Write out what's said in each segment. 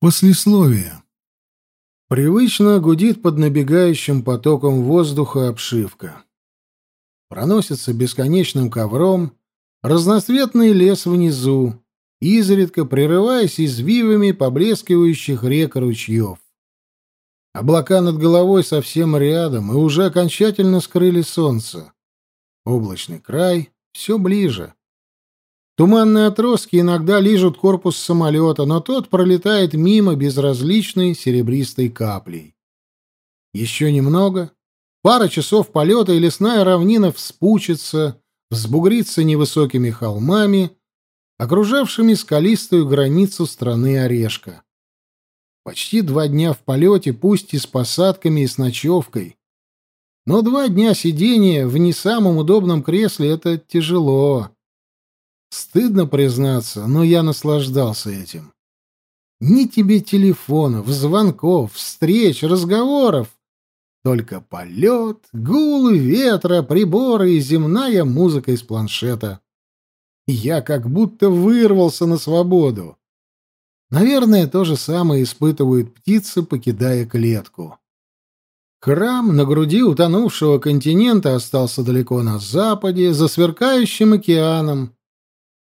Послесловие. Привычно гудит под набегающим потоком воздуха обшивка. Проносится бесконечным ковром разноцветный лес внизу, изредка прерываясь извивами поблескивающих рек ручьев. Облака над головой совсем рядом и уже окончательно скрыли солнце. Облачный край все ближе. Туманные отростки иногда лижут корпус самолета, но тот пролетает мимо безразличной серебристой каплей. Еще немного, пара часов полета, и лесная равнина вспучится, взбугрится невысокими холмами, окружавшими скалистую границу страны Орешка. Почти два дня в полете, пусть и с посадками и с ночевкой. Но два дня сидения в не самом удобном кресле — это тяжело. Стыдно признаться, но я наслаждался этим. Ни тебе телефонов, звонков, встреч, разговоров. Только полет, гул ветра, приборы и земная музыка из планшета. Я как будто вырвался на свободу. Наверное, то же самое испытывают птицы, покидая клетку. Храм на груди утонувшего континента остался далеко на западе, за сверкающим океаном,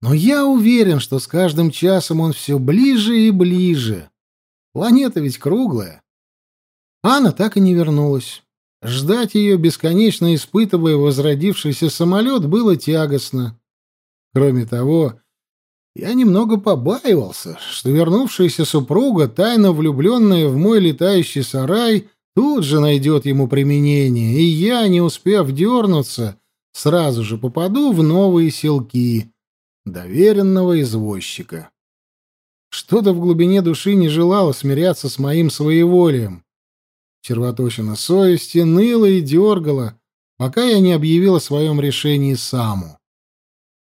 но я уверен, что с каждым часом он все ближе и ближе. Планета ведь круглая. Анна так и не вернулась. Ждать ее, бесконечно испытывая возродившийся самолет, было тягостно. Кроме того, я немного побаивался, что вернувшаяся супруга, тайно влюбленная в мой летающий сарай, тут же найдет ему применение, и я, не успев дернуться, сразу же попаду в новые селки доверенного извозчика. Что-то в глубине души не желало смиряться с моим своеволием. Червоточина совести ныла и дергала, пока я не объявил о своем решении саму.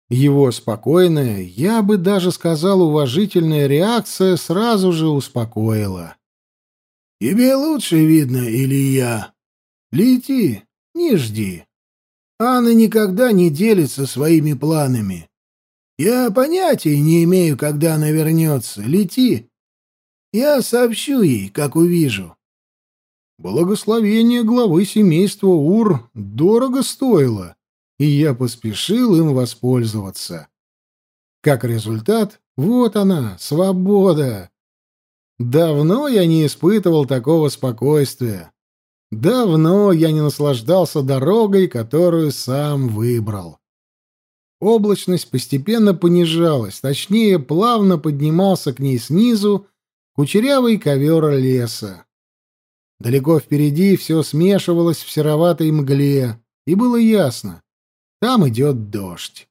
Его спокойная, я бы даже сказал, уважительная реакция сразу же успокоила. «Тебе лучше видно, Илья. Лети, не жди. Анна никогда не делится своими планами. Я понятия не имею, когда она вернется. Лети. Я сообщу ей, как увижу. Благословение главы семейства Ур дорого стоило, и я поспешил им воспользоваться. Как результат, вот она, свобода. Давно я не испытывал такого спокойствия. Давно я не наслаждался дорогой, которую сам выбрал. Облачность постепенно понижалась, точнее, плавно поднимался к ней снизу кучерявый ковер леса. Далеко впереди все смешивалось в сероватой мгле, и было ясно — там идет дождь.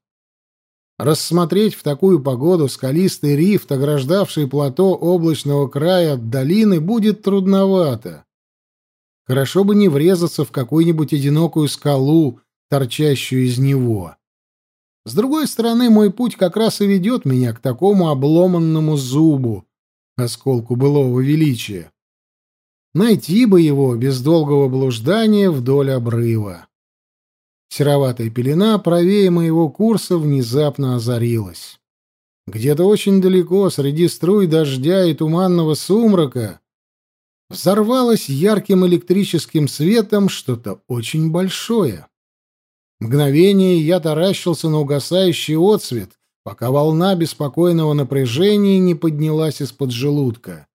Рассмотреть в такую погоду скалистый рифт, ограждавший плато облачного края от долины, будет трудновато. Хорошо бы не врезаться в какую-нибудь одинокую скалу, торчащую из него. С другой стороны, мой путь как раз и ведет меня к такому обломанному зубу, осколку былого величия. Найти бы его без долгого блуждания вдоль обрыва. Сероватая пелена правее моего курса внезапно озарилась. Где-то очень далеко, среди струй дождя и туманного сумрака, взорвалось ярким электрическим светом что-то очень большое. Мгновение я таращился на угасающий отсвет, пока волна беспокойного напряжения не поднялась из-под желудка.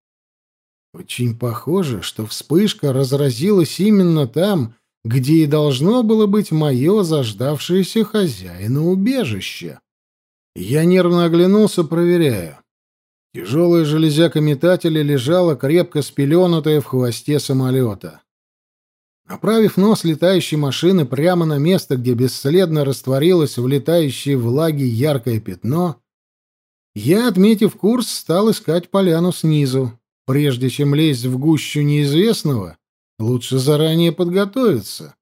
Очень похоже, что вспышка разразилась именно там, где и должно было быть мое заждавшееся хозяина убежище. Я нервно оглянулся, проверяя. Тяжелая железяка метателя лежала крепко спеленутая в хвосте самолета. Направив нос летающей машины прямо на место, где бесследно растворилось в летающей влаге яркое пятно, я, отметив курс, стал искать поляну снизу. Прежде чем лезть в гущу неизвестного, лучше заранее подготовиться.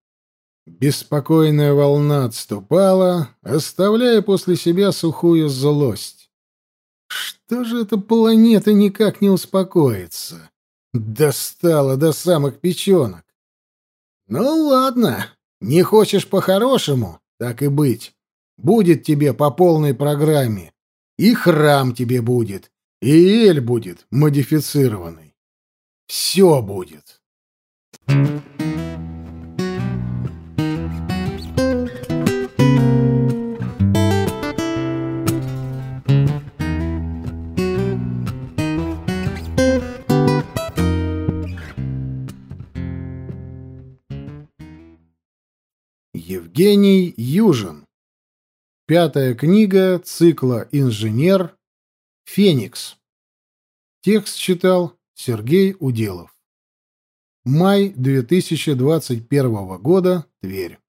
Беспокойная волна отступала, оставляя после себя сухую злость. Что же эта планета никак не успокоится? Достала до самых печенок. «Ну ладно, не хочешь по-хорошему, так и быть. Будет тебе по полной программе. И храм тебе будет, И эль будет модифицированный. Все будет. Евгений Южин. Пятая книга цикла «Инженер. Феникс». Текст читал Сергей Уделов. Май 2021 года. Тверь.